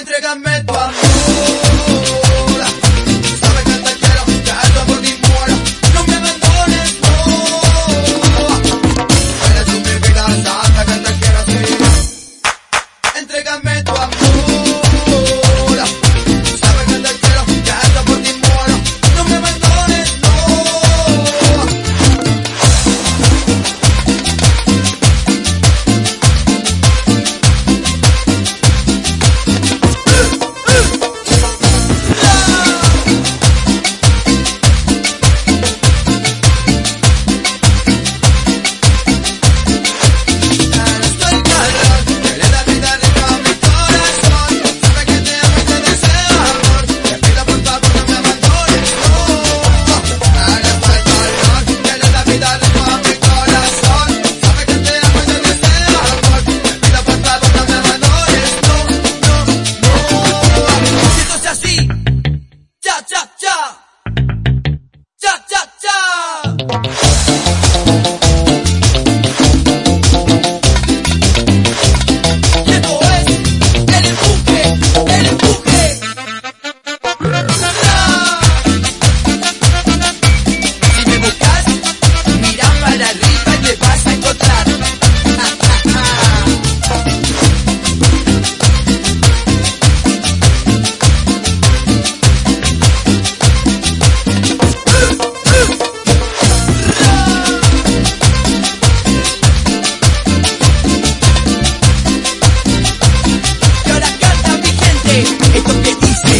entrégame tu amor. que toque